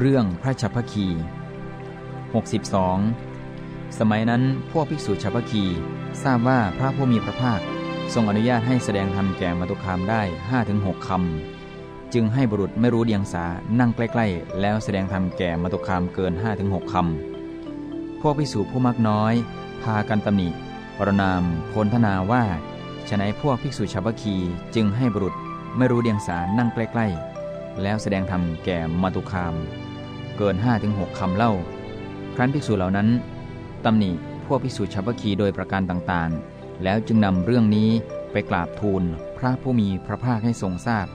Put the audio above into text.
เรื่องพระชัพพคี 62 สมัยนั้นพวกภิกษุชัพพคี ทราบว่าพระผู้มีพระภาค ทรงอนุญาตให้แสดงธรรมแก่มาตุคามได้ 5-6 คำ จึงให้บุรุษไม่รู้เดียงสานั่งใกล้ ๆ แล้วแสดงธรรมแก่มาตุคามเกิน 5-6 คำ พวกภิกษุผู้มากน้อย พากันตำหนิปรนามโพลทนาว่าฉนัยพวกภิกษุชัพพคีจึงให้บุรุษไม่รู้เดียงสานั่งใกล้ ๆ แล้วแสดงธรรมแก่มาตุคาม เกิน 5-6คำเล่า ครั้นภิกษุเหล่านั้นตำหนิพวกภิกษุชัพพคีโดยประการต่างๆ แล้วจึงนำเรื่องนี้ไปกราบทูลพระผู้มีพระภาคให้ทรงทราบ